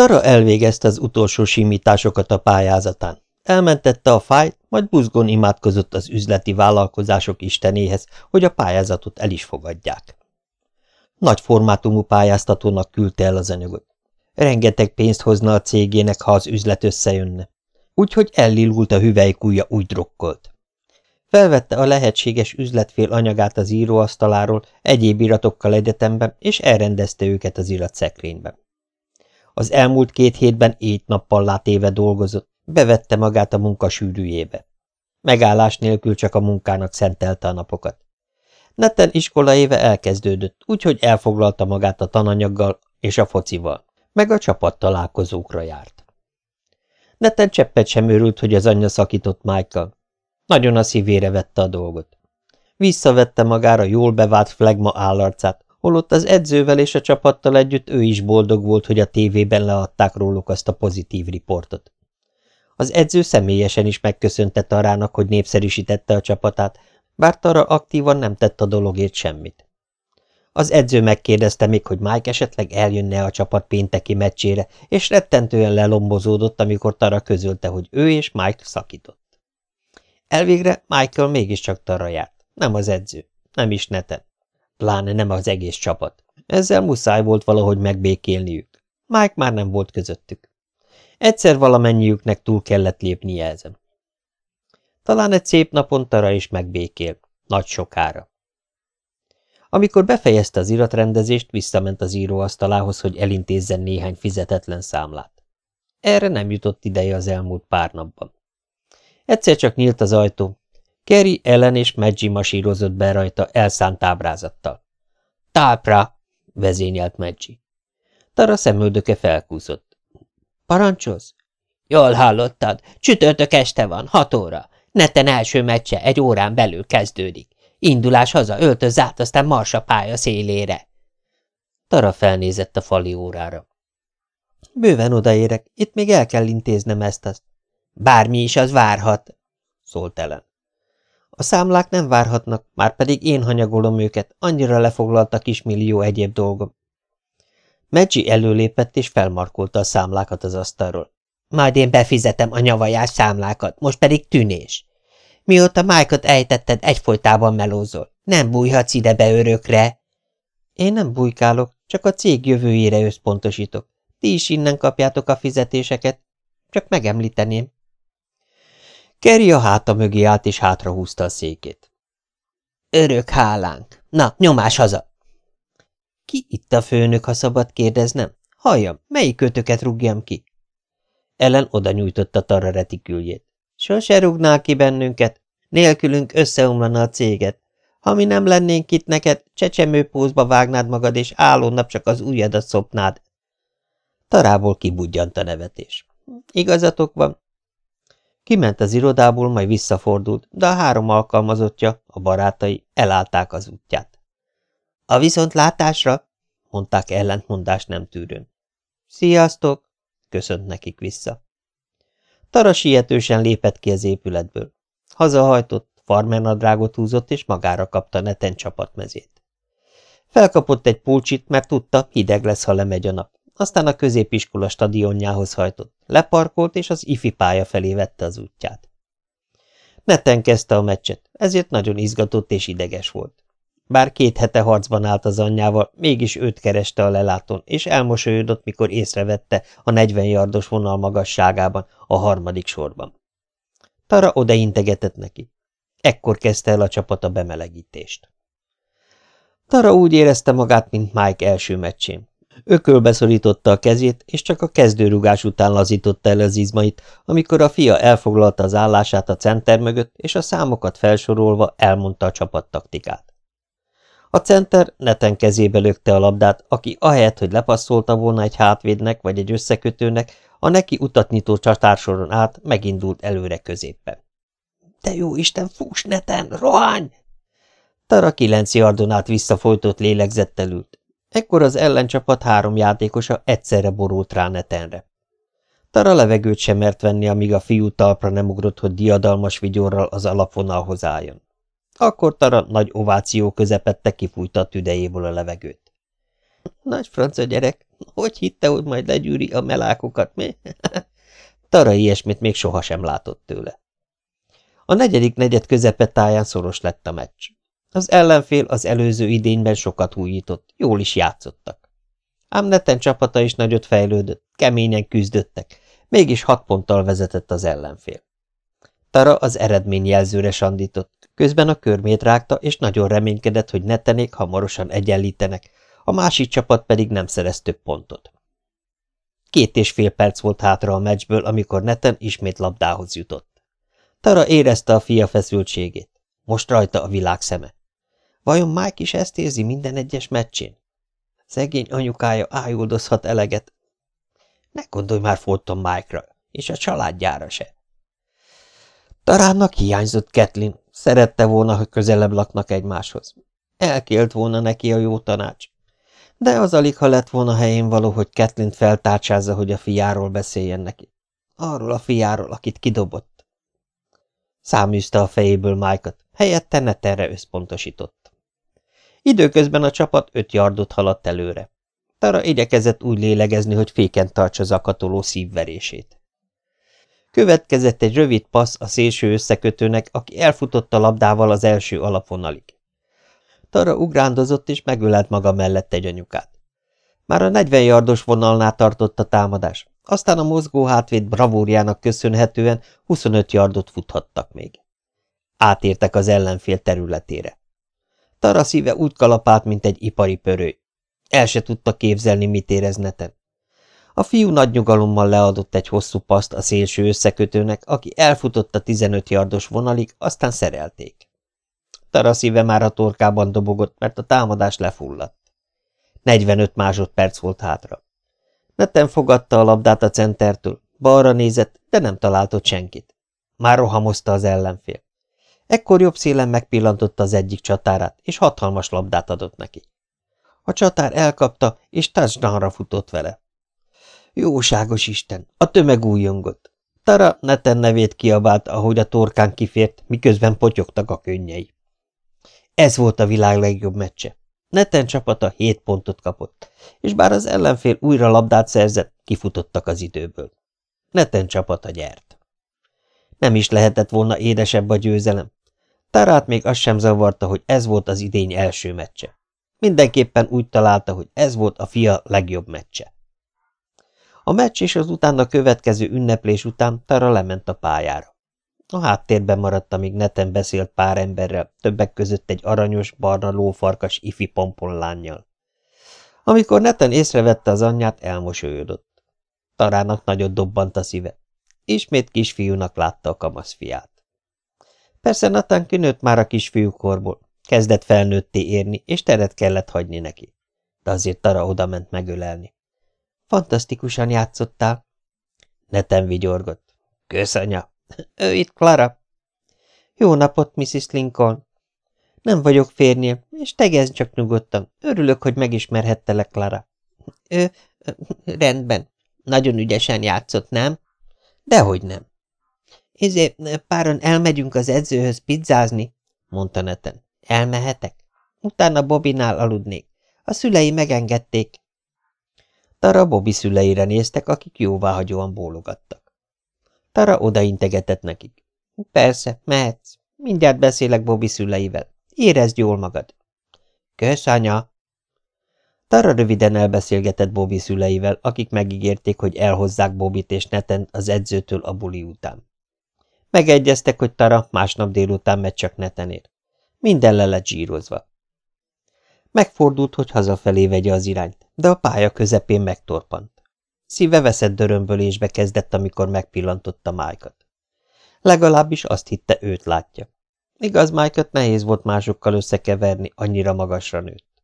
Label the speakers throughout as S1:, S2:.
S1: Tara elvégezte az utolsó simításokat a pályázatán. Elmentette a fájt, majd buzgón imádkozott az üzleti vállalkozások istenéhez, hogy a pályázatot el is fogadják. Nagy formátumú pályáztatónak küldte el az anyagot. Rengeteg pénzt hozna a cégének, ha az üzlet összejönne. Úgyhogy ellilult a hüvelykúja, úgy drokkolt. Felvette a lehetséges üzletfél anyagát az íróasztaláról egyéb iratokkal egyetemben, és elrendezte őket az iratszekrényben. Az elmúlt két hétben éjt-nappal látéve dolgozott, bevette magát a munka sűrűjébe. Megállás nélkül csak a munkának szentelte a napokat. Neten iskola éve elkezdődött, úgyhogy elfoglalta magát a tananyaggal és a focival, meg a csapattalálkozókra járt. Neten cseppet sem őrült, hogy az anyja szakított Michael. Nagyon a szívére vette a dolgot. Visszavette magára jól bevált flegma állarcát, holott az edzővel és a csapattal együtt ő is boldog volt, hogy a tévében leadták róluk azt a pozitív riportot. Az edző személyesen is megköszönte Tarának, hogy népszerűsítette a csapatát, bár Tara aktívan nem tett a dologért semmit. Az edző megkérdezte még, hogy Mike esetleg eljönne a csapat pénteki meccsére, és rettentően lelombozódott, amikor Tara közölte, hogy ő és Mike szakított. Elvégre Michael mégiscsak Tara járt, nem az edző, nem is neten, pláne nem az egész csapat. Ezzel muszáj volt valahogy megbékélniük. Mike már nem volt közöttük. Egyszer valamennyiüknek túl kellett lépnie ezen. Talán egy szép napon Tara is megbékél, nagy sokára. Amikor befejezte az iratrendezést, visszament az íróasztalához, hogy elintézzen néhány fizetetlen számlát. Erre nem jutott ideje az elmúlt pár napban. Egyszer csak nyílt az ajtó. Kerry, Ellen és Maggie masírozott be rajta elszánt ábrázattal. – Tápra! – vezényelt Maggie. Tara szemöldöke felkúszott. Parancsolsz? Jól hallottad. Csütörtök este van, hat óra. Neten első meccse egy órán belül kezdődik. Indulás haza, öltöz át, aztán marsa pálya szélére. Tara felnézett a fali órára. Bőven odaérek, itt még el kell intéznem ezt-azt. Bármi is az várhat, szólt Ellen. A számlák nem várhatnak, már pedig én hanyagolom őket, annyira lefoglalt a kismillió egyéb dolgom. Megyi előlépett és felmarkolta a számlákat az asztalról. Majd én befizetem a nyavajás számlákat, most pedig tűnés. Mióta Mike-ot ejtetted, egyfolytában melózol. Nem bújhatsz ide be örökre. Én nem bujkálok, csak a cég jövőjére összpontosítok. Ti is innen kapjátok a fizetéseket. Csak megemlíteném. Kerry a háta mögé állt és hátrahúzta a székét. Örök hálánk. Na, nyomás haza! Ki itt a főnök, ha szabad kérdeznem? Halljam, melyik kötöket rúgjam ki? Ellen oda nyújtotta Tara retiküljét. Sose rúgnál ki bennünket, nélkülünk összeomlana a céget. Ha mi nem lennénk itt neked, csecsemőpózba vágnád magad, és nap csak az ujjadat szopnád. Tarából kibudjant a nevetés. Igazatok van. Kiment az irodából, majd visszafordult, de a három alkalmazottja, a barátai elállták az útját. A viszontlátásra, mondták ellentmondást nem tűrőn. Sziasztok, köszönt nekik vissza. Tara sietősen lépett ki az épületből. Hazahajtott, farmernadrágot húzott, és magára kapta neten csapatmezét. Felkapott egy pulcsit, mert tudta, hideg lesz, ha lemegy a nap. Aztán a középiskola stadionjához hajtott, leparkolt, és az ifi pálya felé vette az útját. Neten kezdte a meccset, ezért nagyon izgatott és ideges volt. Bár két hete harcban állt az anyjával, mégis őt kereste a lelátón, és elmosolyodott, mikor észrevette a negyven yardos vonal magasságában, a harmadik sorban. Tara odeintegetett neki. Ekkor kezdte el a csapat a bemelegítést. Tara úgy érezte magát, mint Mike első meccsén. Ökölbe szorította a kezét, és csak a kezdőrugás után lazította el az izmait, amikor a fia elfoglalta az állását a center mögött, és a számokat felsorolva elmondta a csapattaktikát. A center neten kezébe lökte a labdát, aki ahelyett, hogy lepasszolta volna egy hátvédnek vagy egy összekötőnek, a neki utatnyitó csatársoron át megindult előre középpen. – De jó Isten, fuss neten, rohány! Tara kilenc yardon át visszafolytott lélegzettel ült. Ekkor az ellencsapat három játékosa egyszerre borult rá netenre. Tara levegőt sem mert venni, amíg a fiú talpra nem ugrott, hogy diadalmas vigyorral az alapvonalhoz álljon. Akkor Tara nagy ováció közepette kifújta a tüdejéből a levegőt. Nagy francia gyerek, Hogy hitte, hogy majd legyűri a melákokat, mi? Tara ilyesmit még sohasem látott tőle. A negyedik negyed közepetáján szoros lett a meccs. Az ellenfél az előző idényben sokat hújított, jól is játszottak. Ám Neten csapata is nagyot fejlődött, keményen küzdöttek, mégis hat ponttal vezetett az ellenfél. Tara az eredményjelzőre sandított, közben a körmét rágta, és nagyon reménykedett, hogy netenék hamarosan egyenlítenek, a másik csapat pedig nem szerez több pontot. Két és fél perc volt hátra a meccsből, amikor neten ismét labdához jutott. Tara érezte a fia feszültségét. Most rajta a világ szeme. Vajon Mike is ezt érzi minden egyes meccsén? Szegény anyukája ájuldozhat eleget. Ne gondolj már Fulton Mike-ra, és a családjára se. Tarának hiányzott Ketlin, szerette volna, hogy közelebb laknak egymáshoz. Elkélt volna neki a jó tanács. De az alig, ha lett volna helyén való, hogy Ketlint feltárcsázza, hogy a fiáról beszéljen neki. Arról a fiáról, akit kidobott. Száműzte a fejéből Májkat, helyette Neterre összpontosított. Időközben a csapat öt yardot haladt előre. Tara igyekezett úgy lélegezni, hogy féken tartsa zakatoló szívverését. Következett egy rövid passz a szélső összekötőnek, aki elfutott a labdával az első alapvonalig. Tara ugrándozott és megölelt maga mellett egy anyukát. Már a 40 yardos vonalnál tartott a támadás, aztán a mozgó hátvéd bravúrjának köszönhetően 25 yardot futhattak még. Átértek az ellenfél területére. Tara szíve úgy kalapált, mint egy ipari pörőj. El se tudta képzelni, mit érez neten. A fiú nagy nyugalommal leadott egy hosszú paszt a szélső összekötőnek, aki elfutott a 15 yardos vonalig, aztán szerelték. Tara szíve már a torkában dobogott, mert a támadás lefulladt. 45 másodperc volt hátra. Neten fogadta a labdát a centertől, balra nézett, de nem talált ott senkit. Már rohamozta az ellenfél. Ekkor jobb szélen megpillantotta az egyik csatárát, és hatalmas labdát adott neki. A csatár elkapta, és touchdownra futott vele. Jóságos Isten! A tömeg újjongott. Tara neten nevét kiabált, ahogy a torkán kifért, miközben potyogtak a könnyei. Ez volt a világ legjobb meccse. Neten csapata hét pontot kapott, és bár az ellenfél újra labdát szerzett, kifutottak az időből. Neten csapata gyert. Nem is lehetett volna édesebb a győzelem. Tarát még azt sem zavarta, hogy ez volt az idény első meccse. Mindenképpen úgy találta, hogy ez volt a fia legjobb meccse. A meccs és az utána következő ünneplés után Tara lement a pályára. A háttérben maradt, amíg neten beszélt pár emberrel, többek között egy aranyos, barna lófarkas ifi pomponlányjal. Amikor neten észrevette az anyját, elmosolyodott. Tarának nagyot dobbant a szíve. Ismét kisfiúnak látta a kamaszfiát. Persze Natán kinőtt már a kisfiúkorból, kezdett felnőtté érni, és teret kellett hagyni neki. De azért Tara odament megölelni. Fantasztikusan játszottál. Neten vigyorgott. Kösz, anya. Ő itt Clara. Jó napot, Mrs. Lincoln. Nem vagyok férnél, és tegezd csak nyugodtan. Örülök, hogy megismerhettelek, Clara. Ő, rendben. Nagyon ügyesen játszott, nem? Dehogy nem. Izé, páron elmegyünk az edzőhöz pizzázni, mondta Neten. Elmehetek? Utána Bobinál aludnék. A szülei megengedték. Tara Bobby szüleire néztek, akik jóváhagyóan bólogattak. Tara odaintegetett nekik. Persze, mehetsz. Mindjárt beszélek Bobby szüleivel. Érezd jól magad. Kösz, anya! Tara röviden elbeszélgetett Bobby szüleivel, akik megígérték, hogy elhozzák Bobit és Neten az edzőtől a buli után. Megegyeztek, hogy Tara másnap délután megy csak Netenér. Minden le lett zsírozva. Megfordult, hogy hazafelé vegye az irányt, de a pálya közepén megtorpant. Szíve veszett dörömbölésbe kezdett, amikor megpillantotta Májkat. Legalábbis azt hitte, őt látja. Igaz, Májkat nehéz volt másokkal összekeverni, annyira magasra nőtt.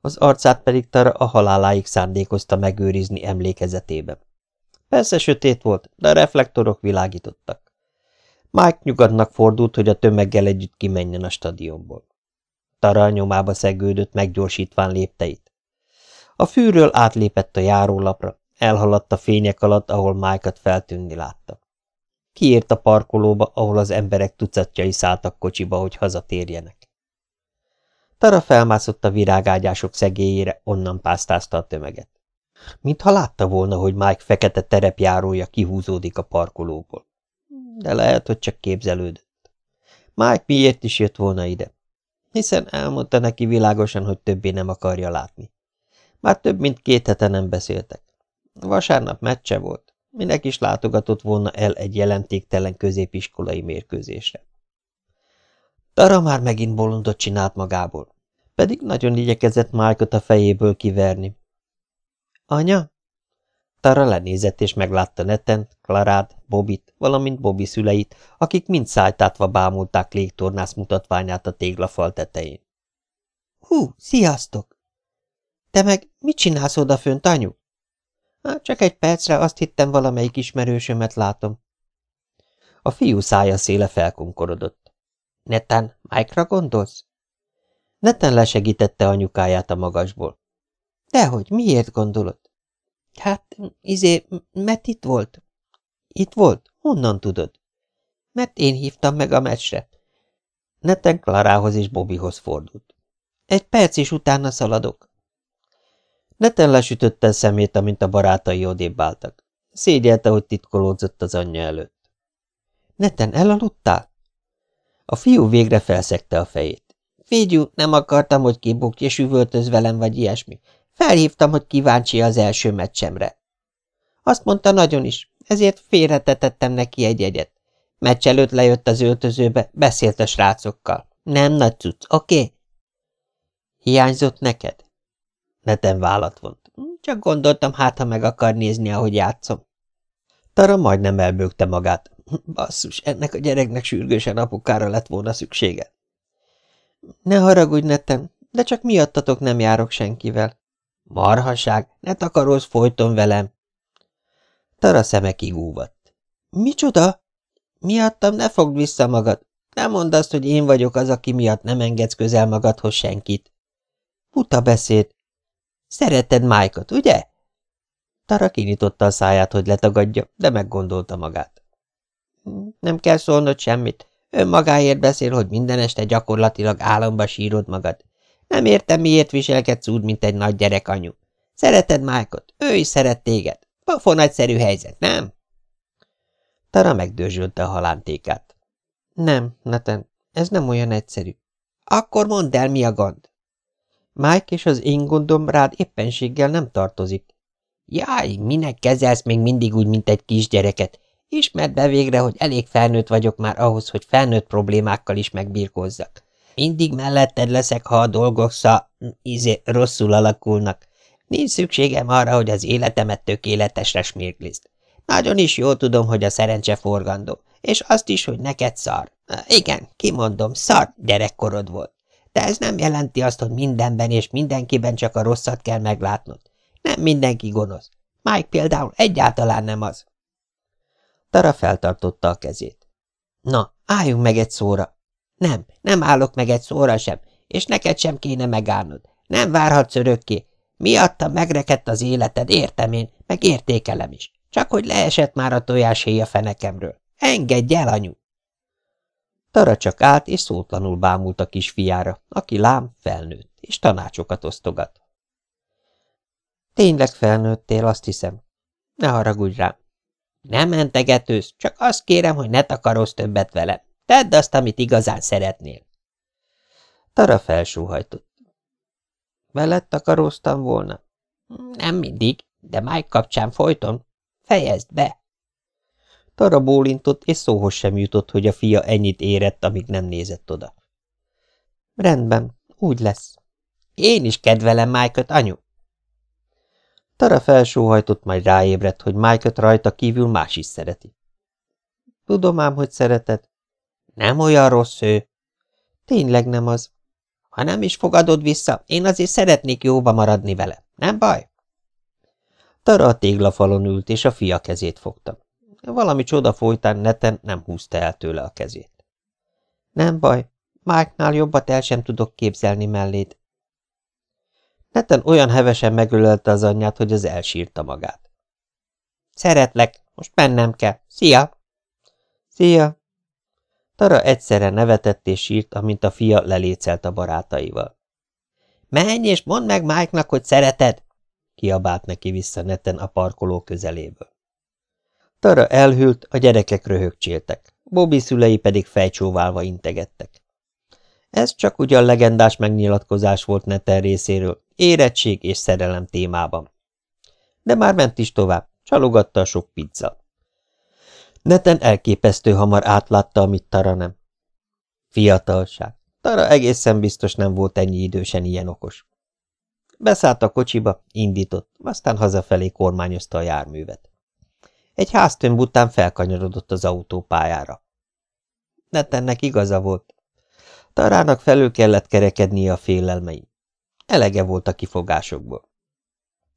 S1: Az arcát pedig Tara a haláláig szándékozta megőrizni emlékezetében. Persze sötét volt, de a reflektorok világítottak. Mike nyugodnak fordult, hogy a tömeggel együtt kimenjen a stadionból. Tara nyomába szegődött, meggyorsítván lépteit. A fűről átlépett a járólapra, elhaladt a fények alatt, ahol Májkat feltűnni látta. Kiért a parkolóba, ahol az emberek tucatjai szálltak kocsiba, hogy hazatérjenek. Tara felmászott a virágágyások szegélyére, onnan pásztázta a tömeget. Mintha látta volna, hogy Mike fekete terepjárója kihúzódik a parkolóból. De lehet, hogy csak képzelődött. Mike miért is jött volna ide? Hiszen elmondta neki világosan, hogy többé nem akarja látni. Már több mint két hete nem beszéltek. Vasárnap meccse volt. Minek is látogatott volna el egy jelentéktelen középiskolai mérkőzésre. Tara már megint bolondot csinált magából, pedig nagyon igyekezett Mike-ot a fejéből kiverni. Anya? Tara lenézett és meglátta Neten, Klarát, Bobit, valamint Bobby szüleit, akik mind szájtátva bámulták légtornász mutatványát a téglafal tetején. Hú, sziasztok! Te meg mit csinálsz odafönt, anyu? Hát csak egy percre azt hittem, valamelyik ismerősömet látom. A fiú szája széle felkonkorodott. Neten, Mike-ra gondolsz? Neten lesegítette anyukáját a magasból. Dehogy, miért gondolod? Hát, izé, mert itt volt. Itt volt? Honnan tudod? Mert én hívtam meg a meccsre. Neten Klarához és Bobbyhoz fordult. Egy perc is utána szaladok. Neten lesütötte szemét, amint a barátai odébb álltak. Szégyelte, hogy titkolódzott az anyja előtt. Neten, elaludtál? A fiú végre felszegte a fejét. Figyú, nem akartam, hogy kibukj és üvöltöz velem, vagy ilyesmi. Felhívtam, hogy kíváncsi az első meccsemre. Azt mondta nagyon is, ezért félretetettem neki egy egyet. Meccs előtt lejött az öltözőbe, beszélt a srácokkal. Nem nagy cucc, oké? Okay? Hiányzott neked? Neten vállat vont. Csak gondoltam, hát ha meg akar nézni, ahogy játszom. Tara majdnem elbőgte magát. Basszus, ennek a gyereknek sürgősen apukára lett volna szüksége. Ne haragudj, Neten, de csak miattatok nem járok senkivel. Marhaság, ne takarózz folyton velem. Tara szeme kigúvatt. Micsoda? Miattam ne fogd vissza magad. Nem mondd azt, hogy én vagyok az, aki miatt nem engedsz közel magadhoz senkit. Puta beszéd. Szereted Májkot, ugye? Tara kinyitotta a száját, hogy letagadja, de meggondolta magát. Nem kell szólnod semmit. Önmagáért beszél, hogy minden este gyakorlatilag álomba sírod magad. Nem értem, miért viselkedsz úgy, mint egy nagy gyerek anyu. Szereted Májkot, ő is szeret téged. Pofon nagyszerű helyzet, nem? Tara megdörzsölte a halántékát. Nem, Neten, ez nem olyan egyszerű. Akkor mondd el, mi a gond. Mike és az én gondom rád éppenséggel nem tartozik. Jaj, minek kezelsz még mindig úgy, mint egy kisgyereket? Ismerd be végre, hogy elég felnőtt vagyok már ahhoz, hogy felnőtt problémákkal is megbírkozzak. Mindig melletted leszek, ha a dolgok szá... izé rosszul alakulnak. Nincs szükségem arra, hogy az életemet tökéletesre smirglizd. Nagyon is jól tudom, hogy a szerencse forgandó, és azt is, hogy neked szar. Igen, kimondom, szar gyerekkorod volt. De ez nem jelenti azt, hogy mindenben és mindenkiben csak a rosszat kell meglátnod. Nem mindenki gonosz. Mike például egyáltalán nem az. Tara feltartotta a kezét. Na, álljunk meg egy szóra. Nem, nem állok meg egy szóra sem, és neked sem kéne megállnod. Nem várhatsz örökké. Miatta megrekedt az életed, értem én, meg értékelem is. Csak hogy leesett már a tojáshéj a fenekemről. Engedj el, anyu! Tara csak állt, és szótlanul bámult a kisfiára, aki lám felnőtt, és tanácsokat osztogat. Tényleg felnőttél, azt hiszem. Ne haragudj rám. Nem mentegetősz, csak azt kérem, hogy ne takarózz többet velem. Tedd azt, amit igazán szeretnél. Tara felsóhajtott. Veled takaróztam volna? Nem mindig, de Mike kapcsán folyton. Fejezd be! Tara bólintott, és szóhoz sem jutott, hogy a fia ennyit érett, amíg nem nézett oda. Rendben, úgy lesz. Én is kedvelem Mike-ot, anyu. Tara felsóhajtott, majd ráébredt, hogy Mike-ot rajta kívül más is szereti. Tudom ám, hogy szereted. Nem olyan rossz ő. Tényleg nem az. Ha nem is fogadod vissza, én azért szeretnék jóba maradni vele. Nem baj? Tara a téglafalon ült, és a fia kezét fogta. Valami csoda folytán neten nem húzta el tőle a kezét. Nem baj, Mike-nál jobbat el sem tudok képzelni melléd. Neten olyan hevesen megölelte az anyját, hogy az elsírta magát. Szeretlek, most mennem kell. Szia! Szia! Tara egyszerre nevetett és sírt, amint a fia lelécelt a barátaival. Menj és mondd meg Mike-nak, hogy szereted! kiabált neki vissza neten a parkoló közeléből. Tara elhűlt, a gyerekek röhögcséltek, Bobby szülei pedig fejcsóválva integettek. Ez csak ugyan legendás megnyilatkozás volt Neten részéről, érettség és szerelem témában. De már ment is tovább, csalogatta a sok pizza. Neten elképesztő hamar átlátta, amit Tara nem. Fiatalság. Tara egészen biztos nem volt ennyi idősen ilyen okos. Beszállt a kocsiba, indított, aztán hazafelé kormányozta a járművet. Egy háztömb után felkanyarodott az autópályára. Netennek igaza volt. Tarának felül kellett kerekednie a félelmein. Elege volt a kifogásokból.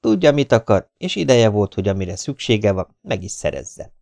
S1: Tudja, mit akar, és ideje volt, hogy amire szüksége van, meg is szerezze.